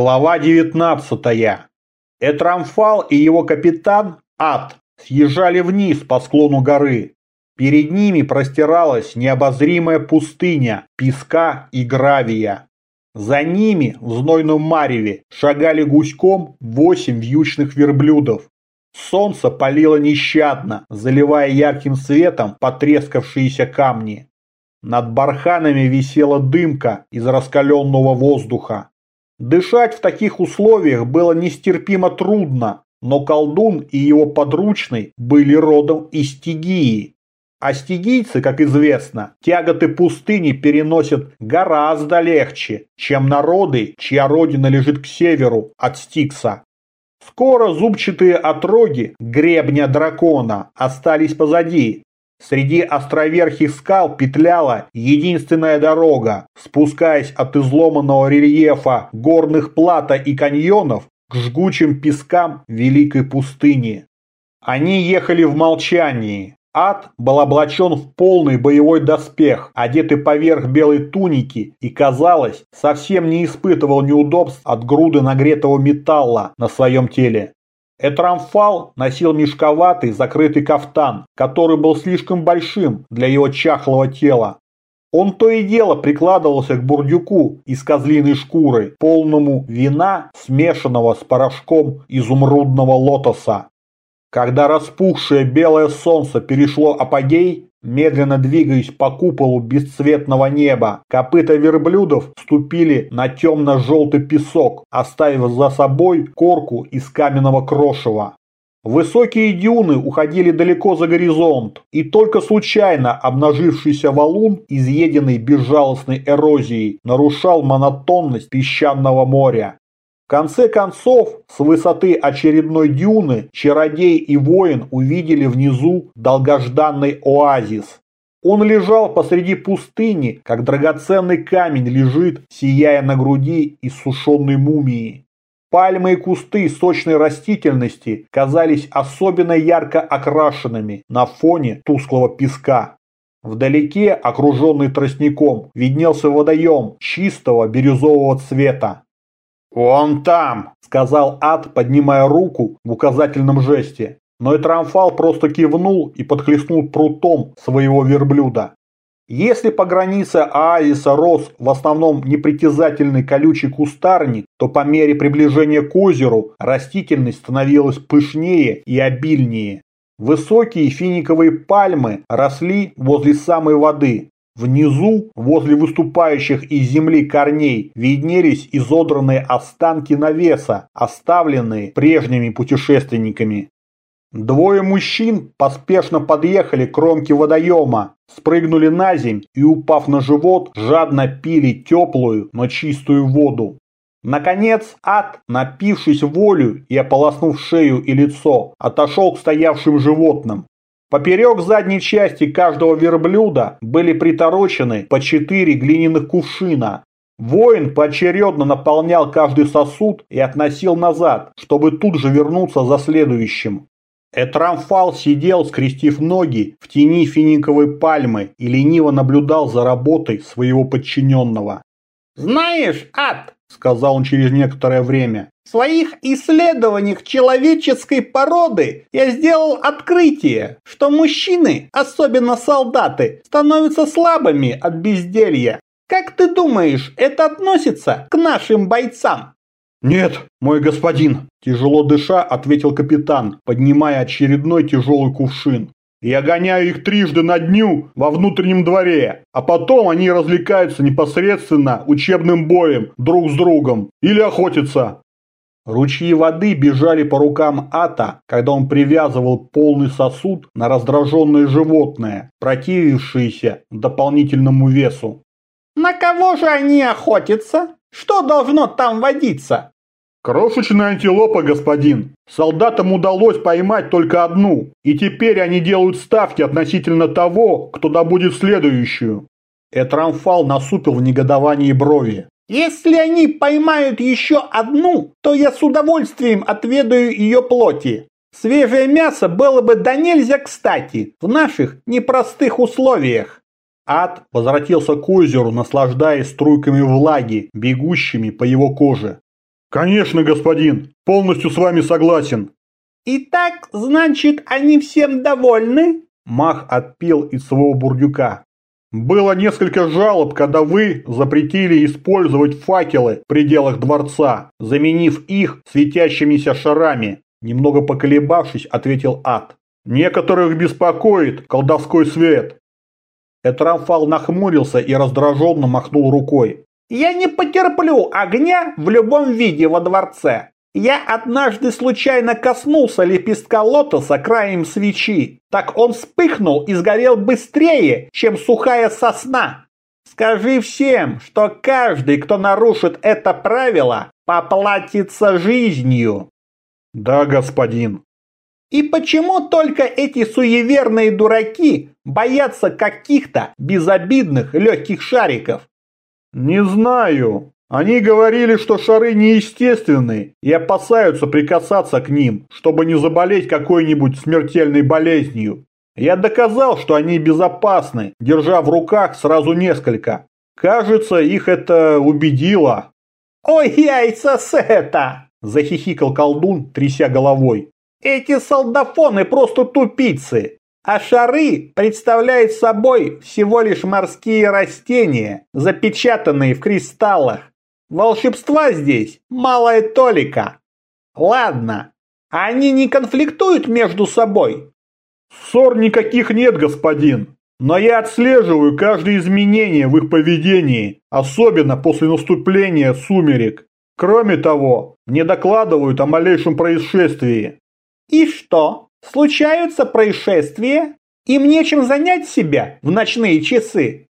Глава 19. Этрамфал и его капитан, Ад, съезжали вниз по склону горы. Перед ними простиралась необозримая пустыня песка и гравия. За ними в знойном мареве шагали гуськом восемь вьючных верблюдов. Солнце палило нещадно, заливая ярким светом потрескавшиеся камни. Над барханами висела дымка из раскаленного воздуха. Дышать в таких условиях было нестерпимо трудно, но колдун и его подручный были родом из Стигии. А стигийцы, как известно, тяготы пустыни переносят гораздо легче, чем народы, чья родина лежит к северу от Стикса. Скоро зубчатые отроги гребня дракона остались позади, Среди островерхих скал петляла единственная дорога, спускаясь от изломанного рельефа горных плата и каньонов к жгучим пескам великой пустыни. Они ехали в молчании. Ад был облачен в полный боевой доспех, одетый поверх белой туники и, казалось, совсем не испытывал неудобств от груды нагретого металла на своем теле. Этрамфал носил мешковатый закрытый кафтан, который был слишком большим для его чахлого тела. Он то и дело прикладывался к бурдюку из козлиной шкуры, полному вина, смешанного с порошком изумрудного лотоса. Когда распухшее белое солнце перешло апогей, Медленно двигаясь по куполу бесцветного неба, копыта верблюдов ступили на темно-желтый песок, оставив за собой корку из каменного крошева. Высокие дюны уходили далеко за горизонт, и только случайно обнажившийся валун, изъеденный безжалостной эрозией, нарушал монотонность песчаного моря. Конце концов, с высоты очередной дюны, чародей и воин увидели внизу долгожданный оазис. Он лежал посреди пустыни, как драгоценный камень лежит, сияя на груди иссушенной мумии. Пальмы и кусты сочной растительности казались особенно ярко окрашенными на фоне тусклого песка. Вдалеке, окруженный тростником, виднелся водоем чистого бирюзового цвета. «Он там!» – сказал Ад, поднимая руку в указательном жесте. Но и Трамфал просто кивнул и подхлестнул прутом своего верблюда. Если по границе оазиса рос в основном непритязательный колючий кустарник, то по мере приближения к озеру растительность становилась пышнее и обильнее. Высокие финиковые пальмы росли возле самой воды, Внизу, возле выступающих из земли корней, виднелись изодранные останки навеса, оставленные прежними путешественниками. Двое мужчин поспешно подъехали к кромке водоема, спрыгнули на земь и, упав на живот, жадно пили теплую, но чистую воду. Наконец, ад, напившись волю и ополоснув шею и лицо, отошел к стоявшим животным, Поперек задней части каждого верблюда были приторочены по четыре глиняных кувшина. Воин поочередно наполнял каждый сосуд и относил назад, чтобы тут же вернуться за следующим. Этрамфал сидел, скрестив ноги в тени финиковой пальмы и лениво наблюдал за работой своего подчиненного. «Знаешь, Ад, – сказал он через некоторое время. «В своих исследованиях человеческой породы я сделал открытие, что мужчины, особенно солдаты, становятся слабыми от безделья. Как ты думаешь, это относится к нашим бойцам?» «Нет, мой господин», – тяжело дыша, ответил капитан, поднимая очередной тяжелый кувшин. Я гоняю их трижды на дню во внутреннем дворе, а потом они развлекаются непосредственно учебным боем друг с другом или охотятся. Ручьи воды бежали по рукам Ата, когда он привязывал полный сосуд на раздраженное животное, противившееся дополнительному весу. «На кого же они охотятся? Что должно там водиться?» Крошечная антилопа, господин. Солдатам удалось поймать только одну, и теперь они делают ставки относительно того, кто добудет следующую. Этрамфал насупил в негодовании брови. Если они поймают еще одну, то я с удовольствием отведаю ее плоти. Свежее мясо было бы до нельзя кстати в наших непростых условиях. Ад возвратился к озеру, наслаждаясь струйками влаги, бегущими по его коже. Конечно, господин, полностью с вами согласен. Итак, значит, они всем довольны? Мах отпил из своего бурдюка. Было несколько жалоб, когда вы запретили использовать факелы в пределах дворца, заменив их светящимися шарами. Немного поколебавшись, ответил Ад. Некоторых беспокоит колдовской свет. Этрамфал нахмурился и раздраженно махнул рукой. «Я не потерплю огня в любом виде во дворце. Я однажды случайно коснулся лепестка лотоса краем свечи. Так он вспыхнул и сгорел быстрее, чем сухая сосна. Скажи всем, что каждый, кто нарушит это правило, поплатится жизнью. Да, господин. И почему только эти суеверные дураки боятся каких-то безобидных легких шариков? Не знаю. Они говорили, что шары неестественны и опасаются прикасаться к ним, чтобы не заболеть какой-нибудь смертельной болезнью. Я доказал, что они безопасны, держа в руках сразу несколько. Кажется, их это убедило. «Ой, яйца сета!» – захихикал колдун, тряся головой. «Эти солдафоны просто тупицы а шары представляют собой всего лишь морские растения, запечатанные в кристаллах. Волшебства здесь малая толика. Ладно, они не конфликтуют между собой? Ссор никаких нет, господин. Но я отслеживаю каждое изменение в их поведении, особенно после наступления сумерек. Кроме того, мне докладывают о малейшем происшествии. И что? Случаются происшествия? Им нечем занять себя в ночные часы?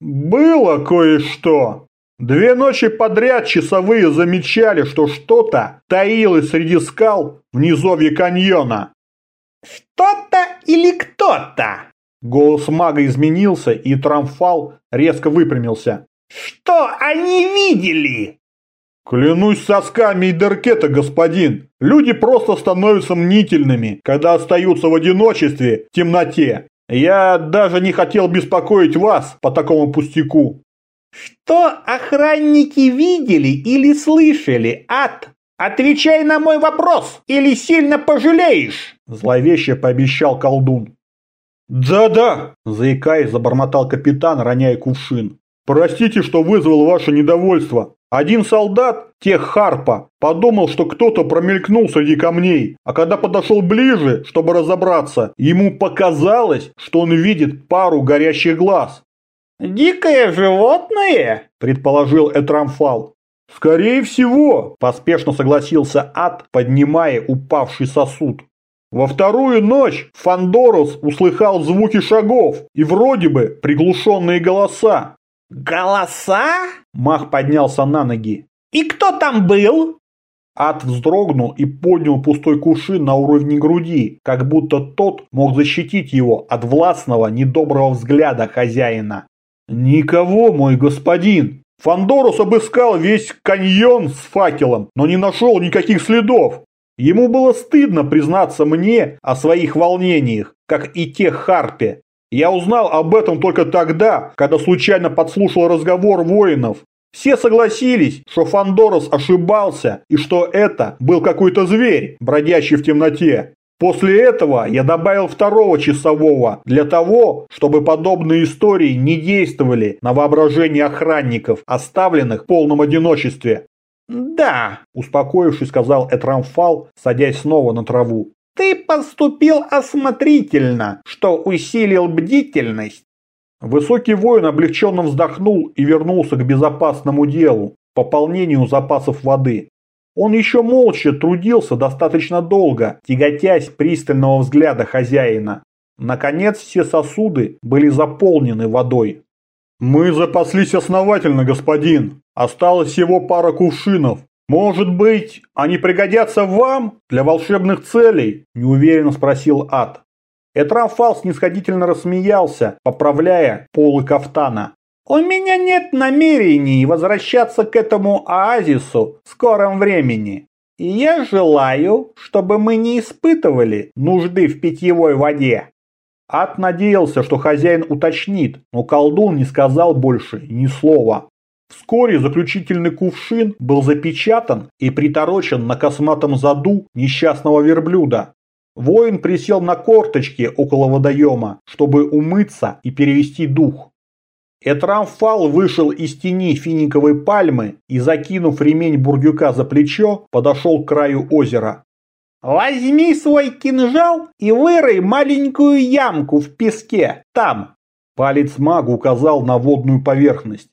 Было кое-что. Две ночи подряд часовые замечали, что что-то таилось среди скал в низовье каньона. «Что-то или кто-то?» Голос мага изменился, и Трамфал резко выпрямился. «Что они видели?» «Клянусь сосками и Деркета, господин, люди просто становятся мнительными, когда остаются в одиночестве, в темноте. Я даже не хотел беспокоить вас по такому пустяку». Что охранники видели или слышали, ад? Отвечай на мой вопрос, или сильно пожалеешь!» Зловеще пообещал колдун. «Да-да!» – заикаясь, забормотал капитан, роняя кувшин. «Простите, что вызвал ваше недовольство. Один солдат, тех Харпа, подумал, что кто-то промелькнул среди камней, а когда подошел ближе, чтобы разобраться, ему показалось, что он видит пару горящих глаз. «Дикое животное?» – предположил Этрамфал. «Скорее всего», – поспешно согласился Ад, поднимая упавший сосуд. Во вторую ночь Фандорос услыхал звуки шагов и вроде бы приглушенные голоса. «Голоса?» – Мах поднялся на ноги. «И кто там был?» Ад вздрогнул и поднял пустой кувшин на уровне груди, как будто тот мог защитить его от властного недоброго взгляда хозяина. «Никого, мой господин!» Фандорус обыскал весь каньон с факелом, но не нашел никаких следов. Ему было стыдно признаться мне о своих волнениях, как и тех Харпе. Я узнал об этом только тогда, когда случайно подслушал разговор воинов. Все согласились, что Фандорос ошибался и что это был какой-то зверь, бродящий в темноте. После этого я добавил второго часового для того, чтобы подобные истории не действовали на воображение охранников, оставленных в полном одиночестве. «Да», – успокоившись, сказал Этрамфал, садясь снова на траву. «Ты поступил осмотрительно, что усилил бдительность». Высокий воин облегченно вздохнул и вернулся к безопасному делу – пополнению запасов воды. Он еще молча трудился достаточно долго, тяготясь пристального взгляда хозяина. Наконец все сосуды были заполнены водой. «Мы запаслись основательно, господин. Осталось всего пара кувшинов. Может быть, они пригодятся вам для волшебных целей?» – неуверенно спросил Ад. Этрафал снисходительно рассмеялся, поправляя полы кафтана. У меня нет намерений возвращаться к этому оазису в скором времени. И я желаю, чтобы мы не испытывали нужды в питьевой воде. Ад надеялся, что хозяин уточнит, но колдун не сказал больше ни слова. Вскоре заключительный кувшин был запечатан и приторочен на косматом заду несчастного верблюда. Воин присел на корточки около водоема, чтобы умыться и перевести дух. Этрамфал вышел из тени финиковой пальмы и, закинув ремень бурдюка за плечо, подошел к краю озера. «Возьми свой кинжал и вырой маленькую ямку в песке, там!» Палец мага указал на водную поверхность.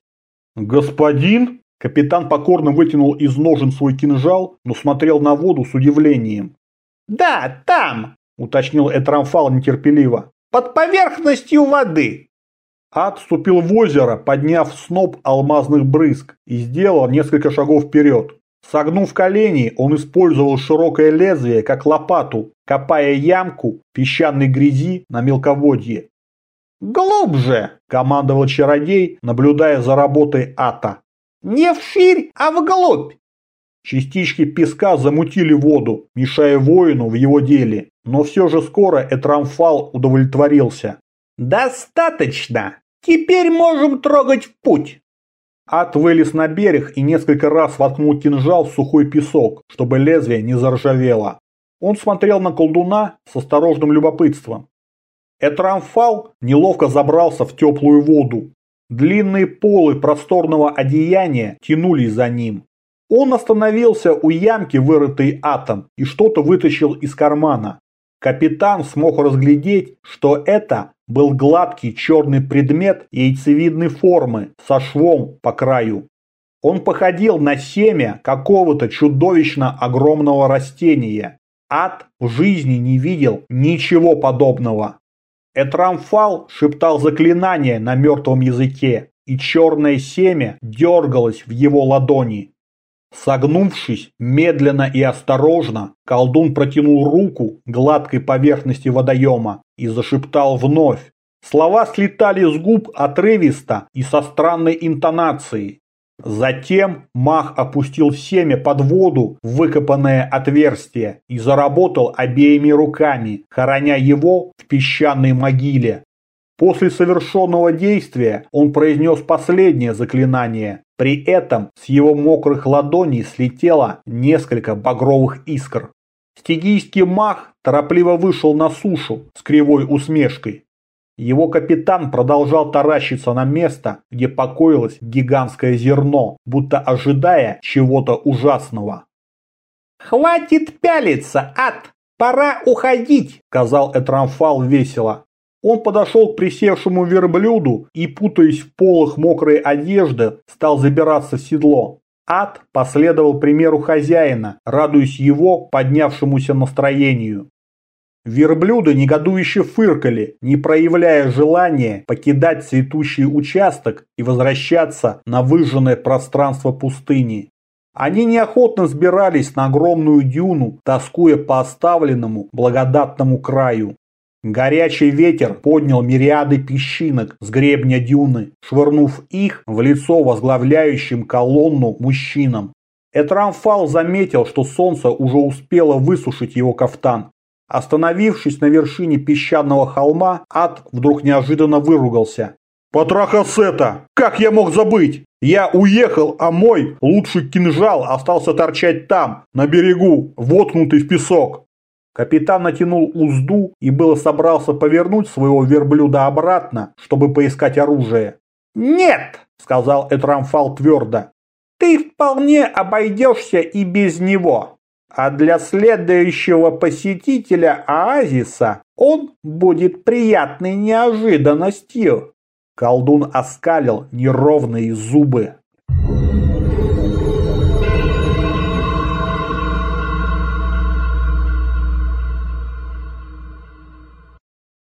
«Господин?» Капитан покорно вытянул из ножен свой кинжал, но смотрел на воду с удивлением. «Да, там!» – уточнил Этрамфал нетерпеливо. «Под поверхностью воды!» Ад вступил в озеро, подняв сноп алмазных брызг, и сделал несколько шагов вперед. Согнув колени, он использовал широкое лезвие, как лопату, копая ямку песчаной грязи на мелководье. «Глубже!» – командовал чародей, наблюдая за работой Ата. «Не вширь, а вглубь!» Частички песка замутили воду, мешая воину в его деле, но все же скоро Этрамфал удовлетворился. «Достаточно! Теперь можем трогать в путь!» Ат вылез на берег и несколько раз воткнул кинжал в сухой песок, чтобы лезвие не заржавело. Он смотрел на колдуна с осторожным любопытством. Этрамфал неловко забрался в теплую воду. Длинные полы просторного одеяния тянулись за ним. Он остановился у ямки, вырытой атом, и что-то вытащил из кармана. Капитан смог разглядеть, что это был гладкий черный предмет яйцевидной формы со швом по краю. Он походил на семя какого-то чудовищно огромного растения. Ад в жизни не видел ничего подобного. Этрамфал шептал заклинание на мертвом языке, и черное семя дергалось в его ладони. Согнувшись медленно и осторожно, колдун протянул руку гладкой поверхности водоема и зашептал вновь. Слова слетали с губ отрывисто и со странной интонацией. Затем мах опустил семя под воду в выкопанное отверстие и заработал обеими руками, хороня его в песчаной могиле. После совершенного действия он произнес последнее заклинание. При этом с его мокрых ладоней слетело несколько багровых искр. Стигийский мах торопливо вышел на сушу с кривой усмешкой. Его капитан продолжал таращиться на место, где покоилось гигантское зерно, будто ожидая чего-то ужасного. «Хватит пялиться, ад! Пора уходить!» – сказал Этрамфал весело. Он подошел к присевшему верблюду и, путаясь в полах мокрой одежды, стал забираться в седло. Ад последовал примеру хозяина, радуясь его поднявшемуся настроению. Верблюды негодующе фыркали, не проявляя желания покидать цветущий участок и возвращаться на выжженное пространство пустыни. Они неохотно сбирались на огромную дюну, тоскуя по оставленному благодатному краю. Горячий ветер поднял мириады песчинок с гребня дюны, швырнув их в лицо возглавляющим колонну мужчинам. Этрамфал заметил, что солнце уже успело высушить его кафтан, Остановившись на вершине песчаного холма, Ад вдруг неожиданно выругался. «Патрахасета! Как я мог забыть? Я уехал, а мой лучший кинжал остался торчать там, на берегу, воткнутый в песок!» Капитан натянул узду и было собрался повернуть своего верблюда обратно, чтобы поискать оружие. «Нет!» – сказал Этрамфал твердо. «Ты вполне обойдешься и без него. А для следующего посетителя оазиса он будет приятной неожиданностью. Колдун оскалил неровные зубы.